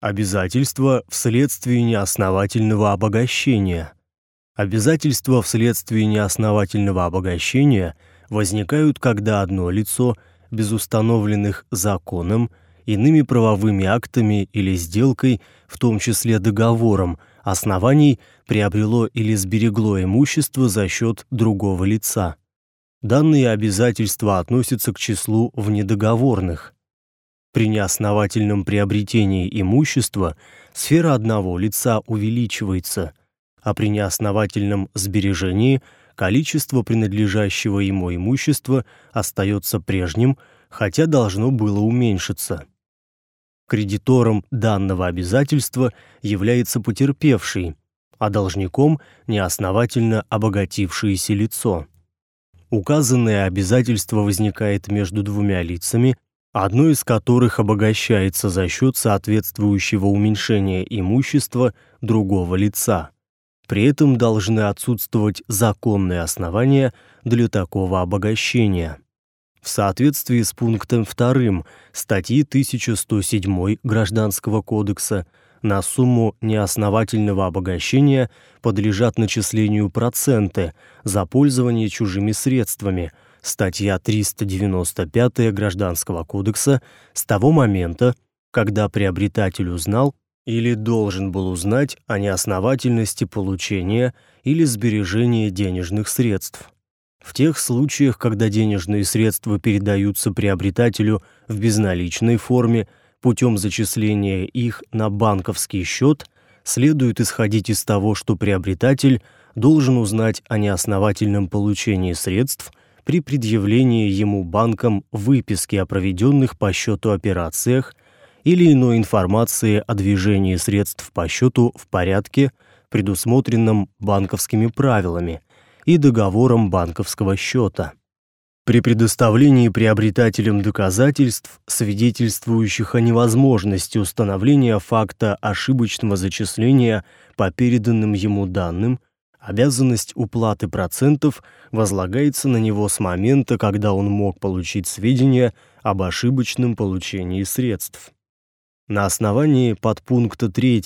Обязательства вследствие неосновательного обогащения. Обязательства вследствие неосновательного обогащения возникают, когда одно лицо без установленных законом, иными правовыми актами или сделкой, в том числе договором, оснований приобрело или сберегло имущество за счет другого лица. Данные обязательства относятся к числу внедоговорных. При неосновательном приобретении имущества сфера одного лица увеличивается, а при неосновательном сбережении количество принадлежащего ему имущества остается прежним, хотя должно было уменьшиться. Кредитором данного обязательства является потерпевший, а должником неосновательно обогатившееся лицо. Указанное обязательство возникает между двумя лицами, одно из которых обогащается за счет соответствующего уменьшения имущества другого лица. При этом должны отсутствовать законные основания для такого обогащения. В соответствии с пунктом 2 статьи 1107 Гражданского кодекса на сумму неосновательного обогащения подлежат начислению проценты за пользование чужими средствами – статья 395 Гражданского кодекса с того момента, когда приобретатель узнал или должен был узнать о неосновательности получения или сбережения денежных средств. В тех случаях, когда денежные средства передаются приобретателю в безналичной форме путем зачисления их на банковский счет, следует исходить из того, что приобретатель должен узнать о неосновательном получении средств при предъявлении ему банком выписки о проведенных по счету операциях или иной информации о движении средств по счету в порядке, предусмотренном банковскими правилами и договором банковского счета. При предоставлении приобретателям доказательств, свидетельствующих о невозможности установления факта ошибочного зачисления по переданным ему данным, Обязанность уплаты процентов возлагается на него с момента, когда он мог получить сведения об ошибочном получении средств. На основании подпункта 3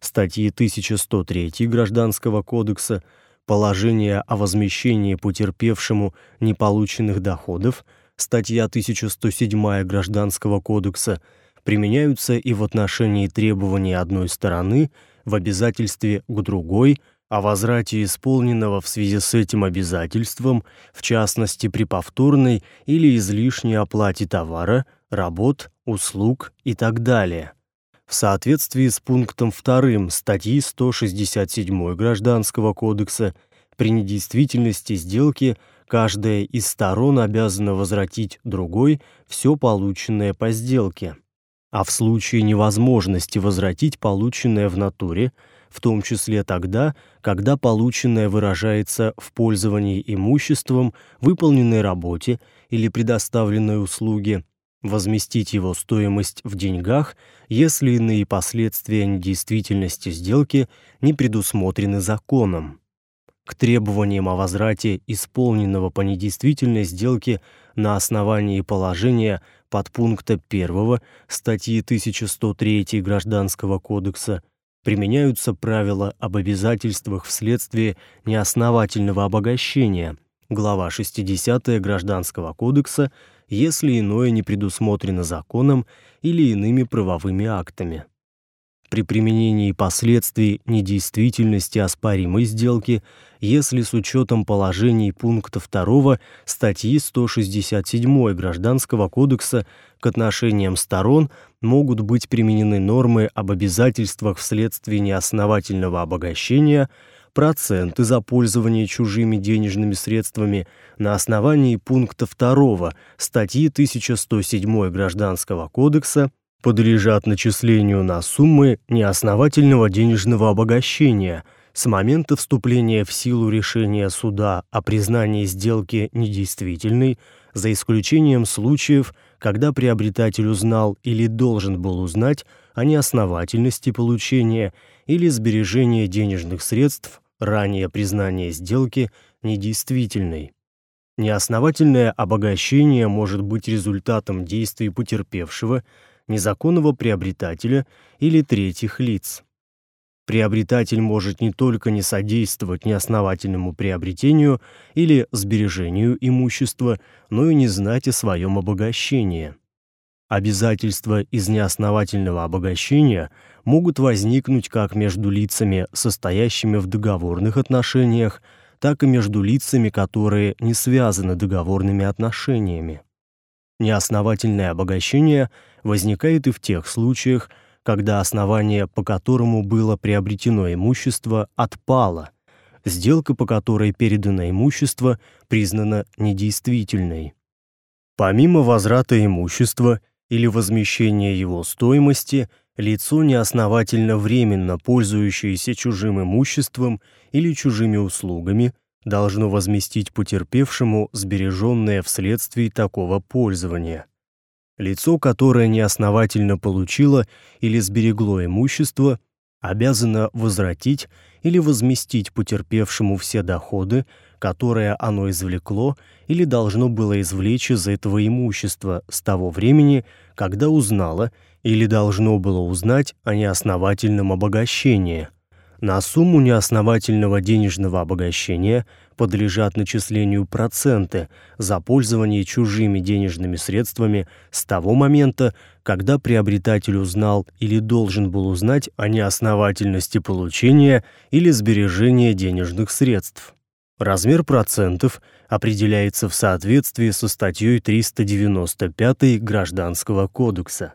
статьи 1103 Гражданского кодекса положения о возмещении потерпевшему неполученных доходов, статья 1107 Гражданского кодекса применяются и в отношении требований одной стороны в обязательстве к другой – о возврате исполненного в связи с этим обязательством, в частности при повторной или излишней оплате товара, работ, услуг и так далее. В соответствии с пунктом 2 статьи 167 Гражданского кодекса при недействительности сделки каждая из сторон обязана возвратить другой все полученное по сделке. А в случае невозможности возвратить полученное в натуре – в том числе тогда, когда полученное выражается в пользовании имуществом, выполненной работе или предоставленной услуге, возместить его стоимость в деньгах, если иные последствия недействительности сделки не предусмотрены законом. К требованиям о возврате исполненного по недействительной сделке на основании положения подпункта 1 статьи 1103 Гражданского кодекса применяются правила об обязательствах вследствие неосновательного обогащения, глава 60 Гражданского кодекса, если иное не предусмотрено законом или иными правовыми актами. При применении последствий недействительности оспаримой сделки, если с учетом положений пункта 2 статьи 167 Гражданского кодекса к отношениям сторон могут быть применены нормы об обязательствах вследствие неосновательного обогащения, проценты за пользование чужими денежными средствами на основании пункта 2 статьи 1107 Гражданского кодекса подлежат начислению на суммы неосновательного денежного обогащения с момента вступления в силу решения суда о признании сделки недействительной, за исключением случаев, когда приобретатель узнал или должен был узнать о неосновательности получения или сбережения денежных средств, ранее признания сделки недействительной. Неосновательное обогащение может быть результатом действий потерпевшего, незаконного приобретателя или третьих лиц. Приобретатель может не только не содействовать неосновательному приобретению или сбережению имущества, но и не знать о своем обогащении. Обязательства из неосновательного обогащения могут возникнуть как между лицами, состоящими в договорных отношениях, так и между лицами, которые не связаны договорными отношениями. Неосновательное обогащение возникает и в тех случаях, когда основание, по которому было приобретено имущество, отпало, сделка, по которой передано имущество, признана недействительной. Помимо возврата имущества или возмещения его стоимости, лицо неосновательно временно пользующееся чужим имуществом или чужими услугами должно возместить потерпевшему сбереженное вследствие такого пользования. Лицо, которое неосновательно получило или сберегло имущество, обязано возвратить или возместить потерпевшему все доходы, которые оно извлекло или должно было извлечь из этого имущества с того времени, когда узнало или должно было узнать о неосновательном обогащении. На сумму неосновательного денежного обогащения подлежат начислению проценты за пользование чужими денежными средствами с того момента, когда приобретатель узнал или должен был узнать о неосновательности получения или сбережения денежных средств. Размер процентов определяется в соответствии со статьей 395 Гражданского кодекса.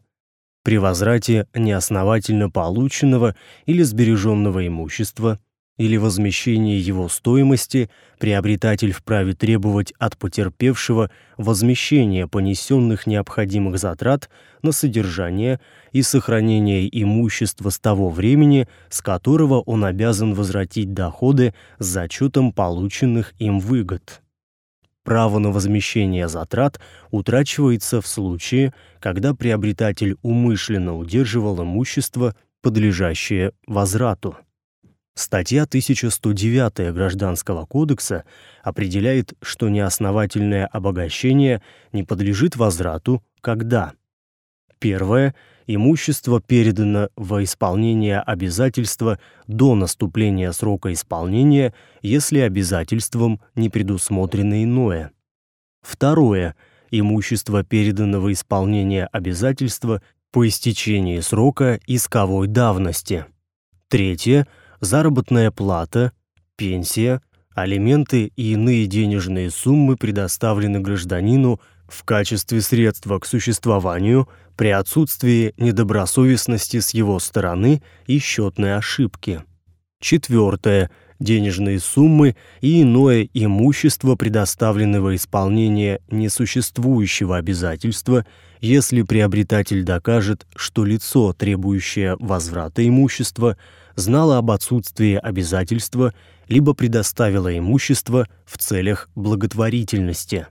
При возврате неосновательно полученного или сбереженного имущества или возмещении его стоимости приобретатель вправе требовать от потерпевшего возмещения понесенных необходимых затрат на содержание и сохранение имущества с того времени, с которого он обязан возвратить доходы с зачетом полученных им выгод. Право на возмещение затрат утрачивается в случае, когда приобретатель умышленно удерживал имущество, подлежащее возврату. Статья 1109 Гражданского кодекса определяет, что неосновательное обогащение не подлежит возврату, когда первое имущество передано во исполнение обязательства до наступления срока исполнения, если обязательством не предусмотрено иное. Второе имущество передано во исполнение обязательства по истечении срока исковой давности. Третье заработная плата, пенсия, алименты и иные денежные суммы предоставлены гражданину в качестве средства к существованию при отсутствии недобросовестности с его стороны и счетной ошибки. Четвертое. Денежные суммы и иное имущество предоставлены во исполнение несуществующего обязательства, если приобретатель докажет, что лицо, требующее возврата имущества, знала об отсутствии обязательства либо предоставила имущество в целях благотворительности.